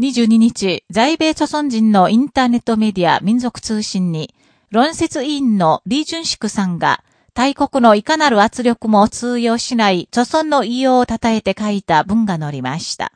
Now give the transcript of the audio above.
22日、在米著村人のインターネットメディア民族通信に、論説委員の李淳淑さんが、大国のいかなる圧力も通用しない著村の異様を称えて書いた文が載りました。